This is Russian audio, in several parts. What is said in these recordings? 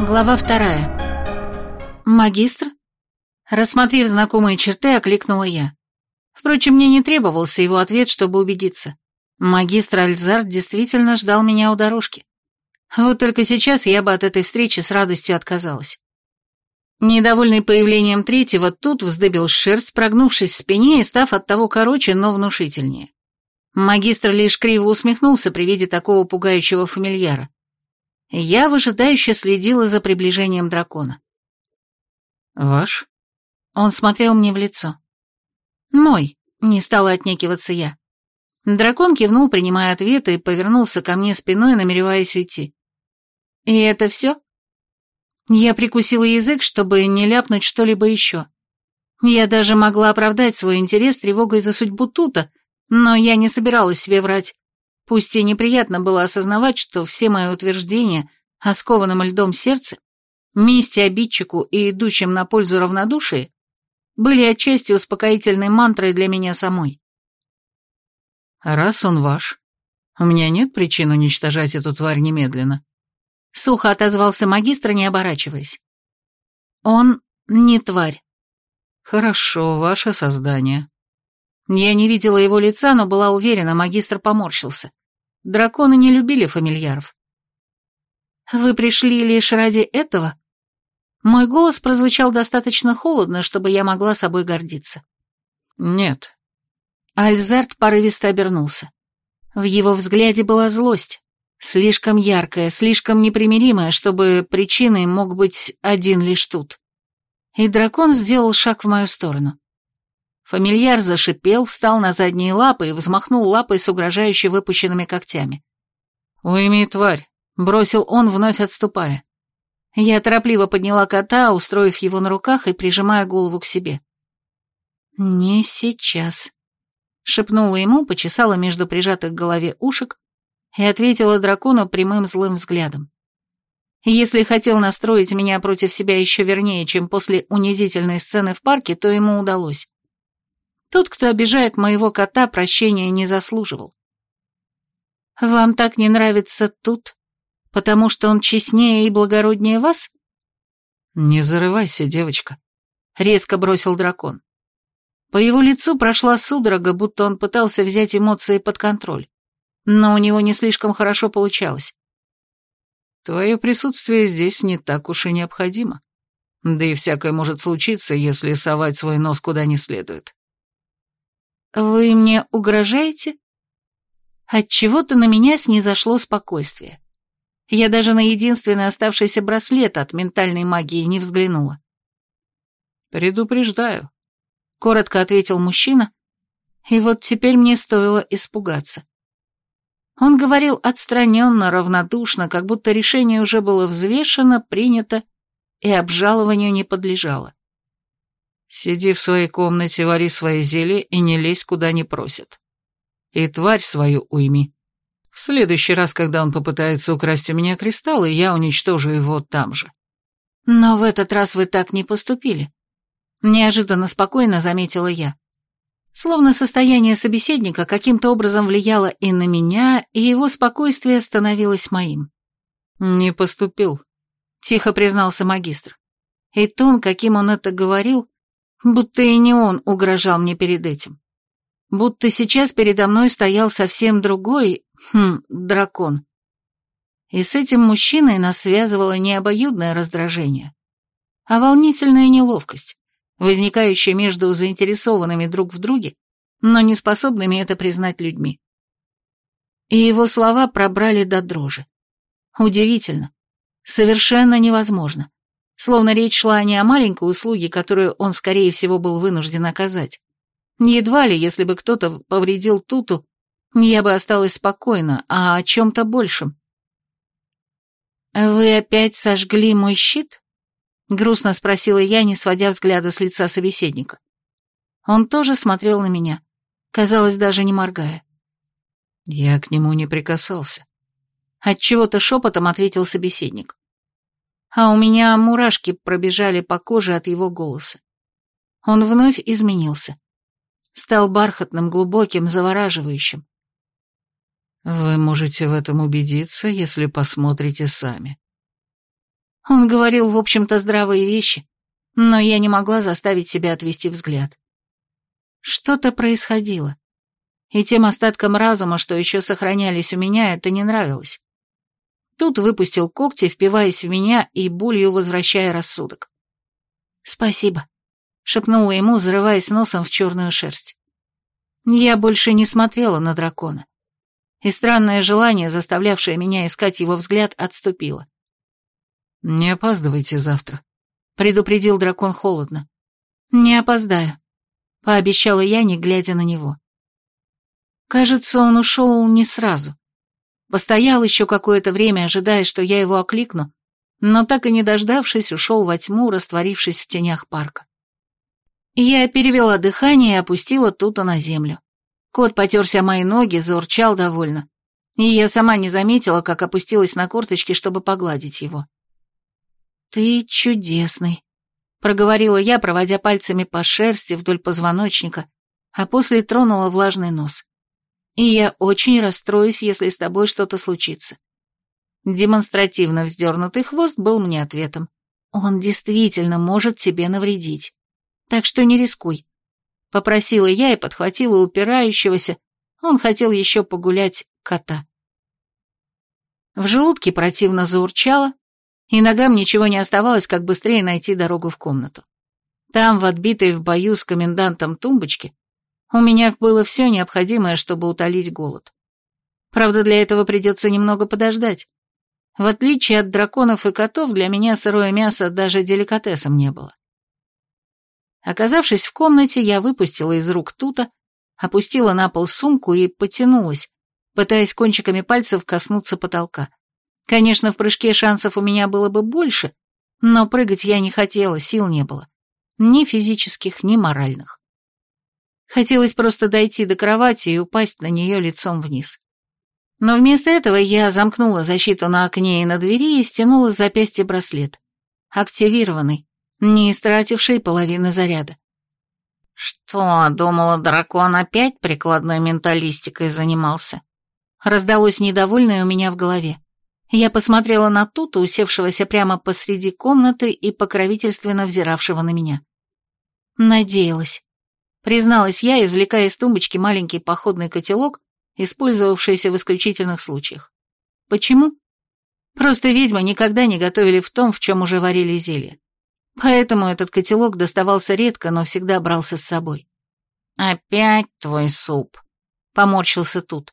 Глава вторая. «Магистр?» Рассмотрев знакомые черты, окликнула я. Впрочем, мне не требовался его ответ, чтобы убедиться. Магистр Альзард действительно ждал меня у дорожки. Вот только сейчас я бы от этой встречи с радостью отказалась. Недовольный появлением третьего, тут вздыбил шерсть, прогнувшись в спине и став от того короче, но внушительнее. Магистр лишь криво усмехнулся при виде такого пугающего фамильяра. Я выжидающе следила за приближением дракона. «Ваш?» Он смотрел мне в лицо. «Мой», — не стала отнекиваться я. Дракон кивнул, принимая ответ, и повернулся ко мне спиной, намереваясь уйти. «И это все?» Я прикусила язык, чтобы не ляпнуть что-либо еще. Я даже могла оправдать свой интерес тревогой за судьбу Тута, но я не собиралась себе врать. Пусть и неприятно было осознавать, что все мои утверждения о скованном льдом сердце, мести обидчику и идущем на пользу равнодушии были отчасти успокоительной мантрой для меня самой. «Раз он ваш, у меня нет причин уничтожать эту тварь немедленно», — сухо отозвался магистр, не оборачиваясь. «Он не тварь». «Хорошо, ваше создание», я не видела его лица, но была уверена, магистр поморщился. Драконы не любили фамильяров. «Вы пришли лишь ради этого?» Мой голос прозвучал достаточно холодно, чтобы я могла собой гордиться. «Нет». Альзард порывисто обернулся. В его взгляде была злость. Слишком яркая, слишком непримиримая, чтобы причиной мог быть один лишь тут. И дракон сделал шаг в мою сторону. Фамильяр зашипел, встал на задние лапы и взмахнул лапой с угрожающе выпущенными когтями. «Уйми, тварь!» — бросил он, вновь отступая. Я торопливо подняла кота, устроив его на руках и прижимая голову к себе. «Не сейчас», — шепнула ему, почесала между прижатых к голове ушек и ответила дракону прямым злым взглядом. Если хотел настроить меня против себя еще вернее, чем после унизительной сцены в парке, то ему удалось. Тот, кто обижает моего кота, прощения не заслуживал. Вам так не нравится тут, потому что он честнее и благороднее вас? Не зарывайся, девочка, резко бросил дракон. По его лицу прошла судорога, будто он пытался взять эмоции под контроль. Но у него не слишком хорошо получалось. Твое присутствие здесь не так уж и необходимо. Да и всякое может случиться, если совать свой нос куда не следует. «Вы мне угрожаете?» Отчего-то на меня снизошло спокойствие. Я даже на единственный оставшийся браслет от ментальной магии не взглянула. «Предупреждаю», — коротко ответил мужчина, и вот теперь мне стоило испугаться. Он говорил отстраненно, равнодушно, как будто решение уже было взвешено, принято и обжалованию не подлежало. Сиди в своей комнате, вари свои зелья и не лезь, куда не просят. И тварь свою уйми. В следующий раз, когда он попытается украсть у меня кристаллы, я уничтожу его там же. Но в этот раз вы так не поступили. Неожиданно спокойно заметила я. Словно состояние собеседника каким-то образом влияло и на меня, и его спокойствие становилось моим. «Не поступил», — тихо признался магистр. И тон, каким он это говорил, Будто и не он угрожал мне перед этим. Будто сейчас передо мной стоял совсем другой, хм, дракон. И с этим мужчиной нас связывало не обоюдное раздражение, а волнительная неловкость, возникающая между заинтересованными друг в друге, но не способными это признать людьми. И его слова пробрали до дрожи. Удивительно. Совершенно невозможно словно речь шла не о маленькой услуге, которую он, скорее всего, был вынужден оказать. Едва ли, если бы кто-то повредил Туту, я бы осталась спокойна, а о чем-то большем. «Вы опять сожгли мой щит?» — грустно спросила я, не сводя взгляда с лица собеседника. Он тоже смотрел на меня, казалось, даже не моргая. Я к нему не прикасался. Отчего-то шепотом ответил собеседник а у меня мурашки пробежали по коже от его голоса. Он вновь изменился. Стал бархатным, глубоким, завораживающим. Вы можете в этом убедиться, если посмотрите сами. Он говорил, в общем-то, здравые вещи, но я не могла заставить себя отвести взгляд. Что-то происходило, и тем остаткам разума, что еще сохранялись у меня, это не нравилось. Тут выпустил когти, впиваясь в меня и болью возвращая рассудок. «Спасибо», — шепнула ему, зарываясь носом в черную шерсть. Я больше не смотрела на дракона, и странное желание, заставлявшее меня искать его взгляд, отступило. «Не опаздывайте завтра», — предупредил дракон холодно. «Не опоздаю», — пообещала я, не глядя на него. Кажется, он ушел не сразу. Постоял еще какое-то время, ожидая, что я его окликну, но так и не дождавшись, ушел во тьму, растворившись в тенях парка. Я перевела дыхание и опустила тута на землю. Кот потерся мои ноги, заурчал довольно, и я сама не заметила, как опустилась на корточки, чтобы погладить его. «Ты чудесный», — проговорила я, проводя пальцами по шерсти вдоль позвоночника, а после тронула влажный нос. «И я очень расстроюсь, если с тобой что-то случится». Демонстративно вздернутый хвост был мне ответом. «Он действительно может тебе навредить. Так что не рискуй». Попросила я и подхватила упирающегося, он хотел еще погулять, кота. В желудке противно заурчало, и ногам ничего не оставалось, как быстрее найти дорогу в комнату. Там, в отбитой в бою с комендантом тумбочке, у меня было все необходимое, чтобы утолить голод. Правда, для этого придется немного подождать. В отличие от драконов и котов, для меня сырое мясо даже деликатесом не было. Оказавшись в комнате, я выпустила из рук тута, опустила на пол сумку и потянулась, пытаясь кончиками пальцев коснуться потолка. Конечно, в прыжке шансов у меня было бы больше, но прыгать я не хотела, сил не было. Ни физических, ни моральных. Хотелось просто дойти до кровати и упасть на нее лицом вниз. Но вместо этого я замкнула защиту на окне и на двери и стянула с запястья браслет. Активированный, не истративший половины заряда. «Что, думала, дракон опять прикладной менталистикой занимался?» Раздалось недовольное у меня в голове. Я посмотрела на Тута, усевшегося прямо посреди комнаты и покровительственно взиравшего на меня. Надеялась. Призналась я, извлекая из тумбочки маленький походный котелок, использовавшийся в исключительных случаях. Почему? Просто ведьмы никогда не готовили в том, в чем уже варили зелье. Поэтому этот котелок доставался редко, но всегда брался с собой. «Опять твой суп», — поморщился тут.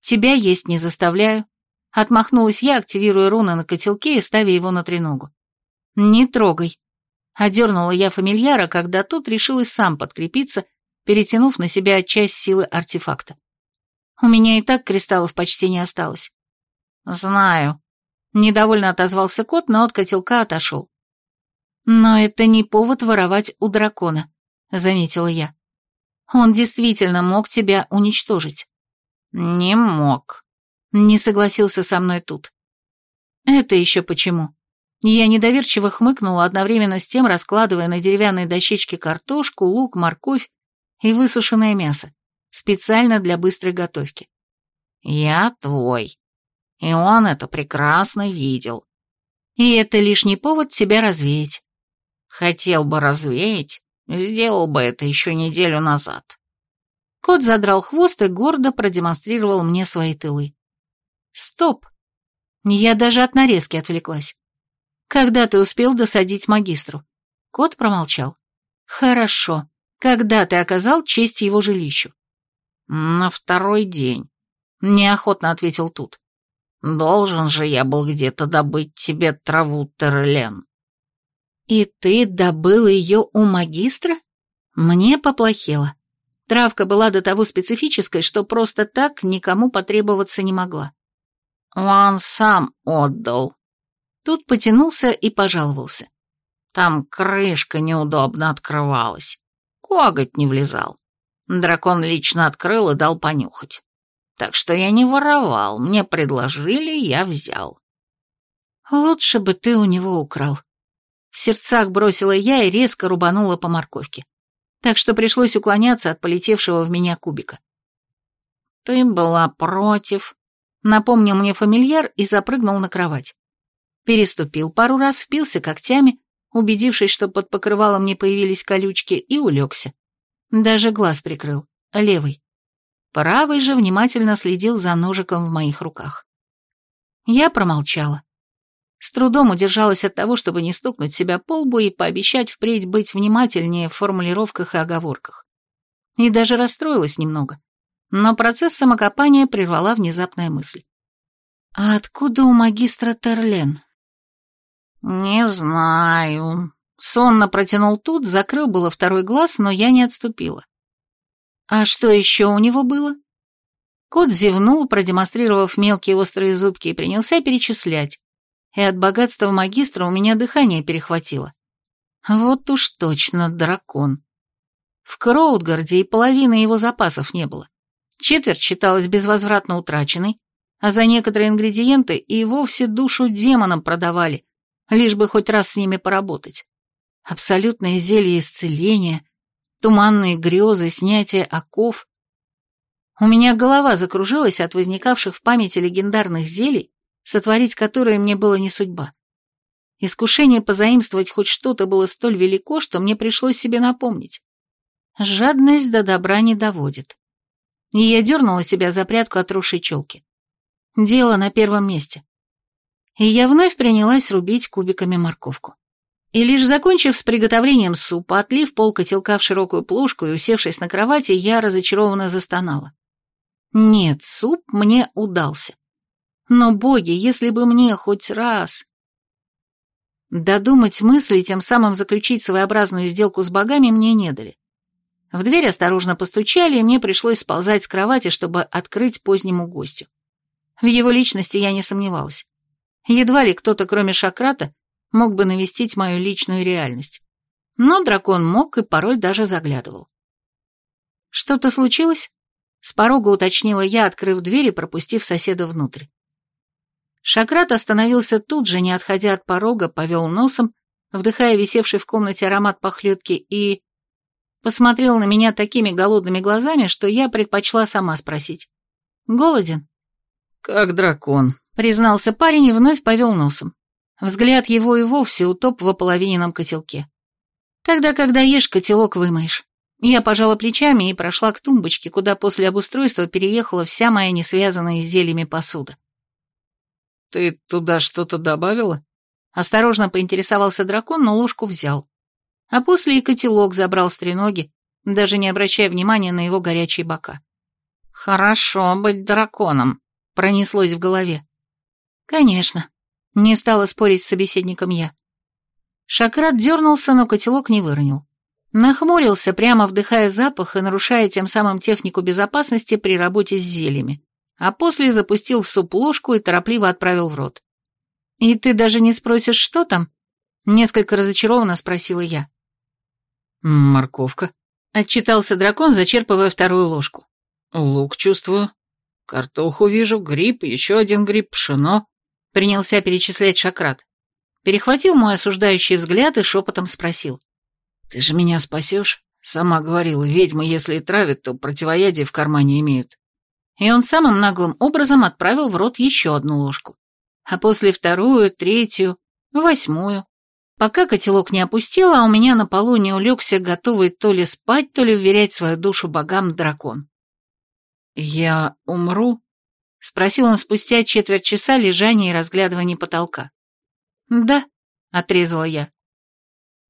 «Тебя есть не заставляю, Отмахнулась я, активируя руны на котелке и ставя его на треногу. «Не трогай». Одернула я фамильяра, когда тот решил и сам подкрепиться, перетянув на себя часть силы артефакта. У меня и так кристаллов почти не осталось. «Знаю», — недовольно отозвался кот, но от котелка отошел. «Но это не повод воровать у дракона», — заметила я. «Он действительно мог тебя уничтожить». «Не мог», не согласился со мной тут. Это еще почему? Я недоверчиво хмыкнула, одновременно с тем раскладывая на деревянной дощечке картошку, лук, морковь и высушенное мясо, специально для быстрой готовки. «Я твой, и он это прекрасно видел». «И это лишний повод тебя развеять». «Хотел бы развеять, сделал бы это еще неделю назад». Кот задрал хвост и гордо продемонстрировал мне свои тылы. Стоп. Я даже от нарезки отвлеклась. Когда ты успел досадить магистру? Кот промолчал. Хорошо. Когда ты оказал честь его жилищу? На второй день. Неохотно ответил тут. Должен же я был где-то добыть тебе траву Терлен. И ты добыл ее у магистра? Мне поплохело. Травка была до того специфической, что просто так никому потребоваться не могла. Он сам отдал. Тут потянулся и пожаловался. Там крышка неудобно открывалась. Коготь не влезал. Дракон лично открыл и дал понюхать. Так что я не воровал, мне предложили, я взял. Лучше бы ты у него украл. В сердцах бросила я и резко рубанула по морковке. Так что пришлось уклоняться от полетевшего в меня кубика. Ты была против, Напомнил мне фамильяр и запрыгнул на кровать. Переступил пару раз, впился когтями, убедившись, что под покрывалом не появились колючки, и улегся. Даже глаз прикрыл, левый. Правый же внимательно следил за ножиком в моих руках. Я промолчала. С трудом удержалась от того, чтобы не стукнуть себя по лбу и пообещать впредь быть внимательнее в формулировках и оговорках. И даже расстроилась немного. Но процесс самокопания прервала внезапная мысль. «А откуда у магистра Терлен?» «Не знаю». Сонно протянул тут, закрыл было второй глаз, но я не отступила. «А что еще у него было?» Кот зевнул, продемонстрировав мелкие острые зубки, и принялся перечислять. И от богатства магистра у меня дыхание перехватило. Вот уж точно дракон. В Кроудгарде и половины его запасов не было. Четверть считалась безвозвратно утраченной, а за некоторые ингредиенты и вовсе душу демонам продавали, лишь бы хоть раз с ними поработать. Абсолютное зелье исцеления, туманные грезы, снятие оков. У меня голова закружилась от возникавших в памяти легендарных зелий, сотворить которые мне было не судьба. Искушение позаимствовать хоть что-то было столь велико, что мне пришлось себе напомнить. Жадность до добра не доводит. И я дернула себя за прядку отросшей челки. Дело на первом месте. И я вновь принялась рубить кубиками морковку. И лишь закончив с приготовлением супа, отлив пол котелка в широкую плошку и усевшись на кровати, я разочарованно застонала. Нет, суп мне удался. Но, боги, если бы мне хоть раз... Додумать мысли, тем самым заключить своеобразную сделку с богами мне не дали. В дверь осторожно постучали, и мне пришлось сползать с кровати, чтобы открыть позднему гостю. В его личности я не сомневалась. Едва ли кто-то, кроме Шакрата, мог бы навестить мою личную реальность. Но дракон мог и порой даже заглядывал. «Что-то случилось?» С порога уточнила я, открыв дверь и пропустив соседа внутрь. Шакрат остановился тут же, не отходя от порога, повел носом, вдыхая висевший в комнате аромат похлебки и посмотрел на меня такими голодными глазами, что я предпочла сама спросить. «Голоден?» «Как дракон», — признался парень и вновь повел носом. Взгляд его и вовсе утоп в ополовиненном котелке. «Тогда, когда ешь, котелок вымоешь». Я пожала плечами и прошла к тумбочке, куда после обустройства переехала вся моя несвязанная с зельями посуда. «Ты туда что-то добавила?» Осторожно поинтересовался дракон, но ложку взял а после и котелок забрал с треноги, даже не обращая внимания на его горячие бока. «Хорошо быть драконом», — пронеслось в голове. «Конечно», — не стала спорить с собеседником я. Шакрат дернулся, но котелок не выронил. Нахмурился, прямо вдыхая запах и нарушая тем самым технику безопасности при работе с зельями, а после запустил в суп ложку и торопливо отправил в рот. «И ты даже не спросишь, что там?» Несколько разочарованно спросила я. «Морковка», — отчитался дракон, зачерпывая вторую ложку. «Лук чувствую. Картоху вижу, гриб, еще один гриб, пшено», — принялся перечислять Шакрат. Перехватил мой осуждающий взгляд и шепотом спросил. «Ты же меня спасешь?» Сама говорила, ведьмы, если и травят, то противоядие в кармане имеют. И он самым наглым образом отправил в рот еще одну ложку. А после вторую, третью, восьмую пока котелок не опустил, а у меня на полу не улегся, готовый то ли спать, то ли уверять свою душу богам дракон. «Я умру?» — спросил он спустя четверть часа лежания и разглядывания потолка. «Да», — отрезала я.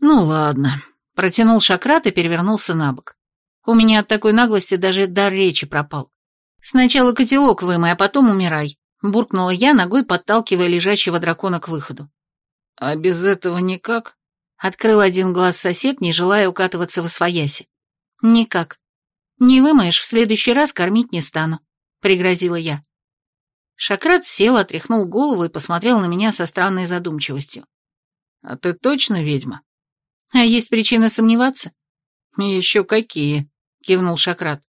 «Ну ладно», — протянул Шакрат и перевернулся на бок. У меня от такой наглости даже дар речи пропал. «Сначала котелок вымой, а потом умирай», — буркнула я, ногой подталкивая лежащего дракона к выходу. «А без этого никак?» — открыл один глаз сосед, не желая укатываться в освояси. «Никак. Не вымоешь, в следующий раз кормить не стану», — пригрозила я. Шакрат сел, отряхнул голову и посмотрел на меня со странной задумчивостью. «А ты точно ведьма?» «А есть причины сомневаться?» «Еще какие?» — кивнул Шакрат.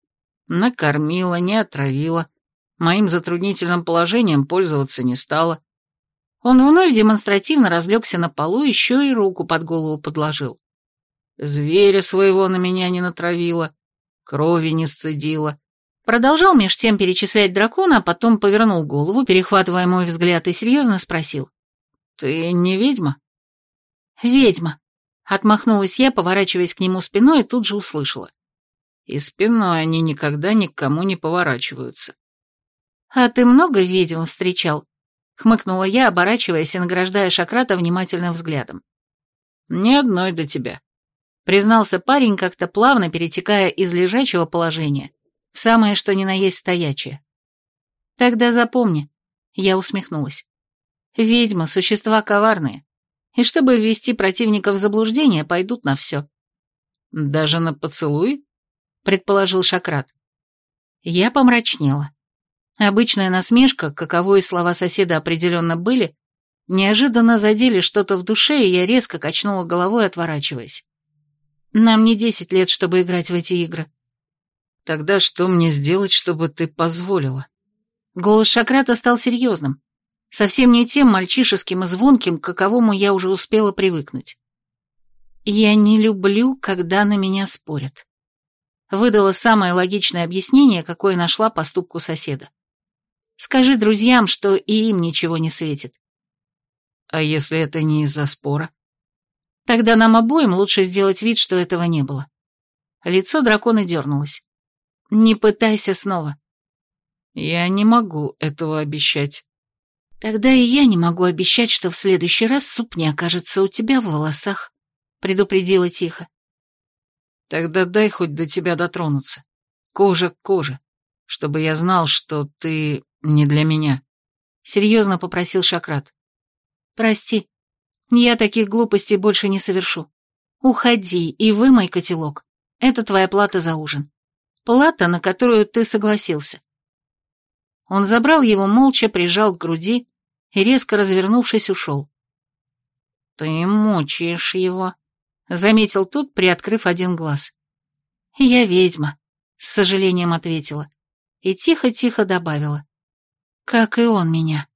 «Накормила, не отравила. Моим затруднительным положением пользоваться не стала. Он вновь демонстративно разлегся на полу, еще и руку под голову подложил. Зверя своего на меня не натравила, крови не сцедила. Продолжал меж тем перечислять дракона, а потом повернул голову, перехватывая мой взгляд, и серьезно спросил. Ты не ведьма? Ведьма. Отмахнулась я, поворачиваясь к нему спиной, и тут же услышала. И спиной они никогда ни к кому не поворачиваются. «А ты много ведьм встречал?» — хмыкнула я, оборачиваясь и награждая Шакрата внимательным взглядом. «Ни одной до тебя», — признался парень, как-то плавно перетекая из лежачего положения в самое что ни на есть стоячее. «Тогда запомни», — я усмехнулась. «Ведьмы — существа коварные, и чтобы ввести противника в заблуждение, пойдут на все». «Даже на поцелуй?» — предположил Шакрат. Я помрачнела. Обычная насмешка, каковой слова соседа определенно были, неожиданно задели что-то в душе, и я резко качнула головой, отворачиваясь. Нам не десять лет, чтобы играть в эти игры. Тогда что мне сделать, чтобы ты позволила? Голос Шакрата стал серьезным. Совсем не тем мальчишеским и звонким, к каковому я уже успела привыкнуть. Я не люблю, когда на меня спорят. Выдала самое логичное объяснение, какое нашла поступку соседа. Скажи друзьям, что и им ничего не светит. А если это не из-за спора? Тогда нам обоим лучше сделать вид, что этого не было. Лицо дракона дернулось. Не пытайся снова. Я не могу этого обещать. Тогда и я не могу обещать, что в следующий раз суп не окажется у тебя в волосах, предупредила тихо. Тогда дай хоть до тебя дотронуться. Кожа к коже, чтобы я знал, что ты не для меня. Серьезно попросил Шакрат. Прости, я таких глупостей больше не совершу. Уходи и вымой котелок. Это твоя плата за ужин. Плата, на которую ты согласился. Он забрал его молча, прижал к груди и, резко развернувшись, ушел. «Ты мучаешь его», — заметил тут, приоткрыв один глаз. «Я ведьма», — с сожалением ответила и тихо-тихо добавила. «Как и он меня».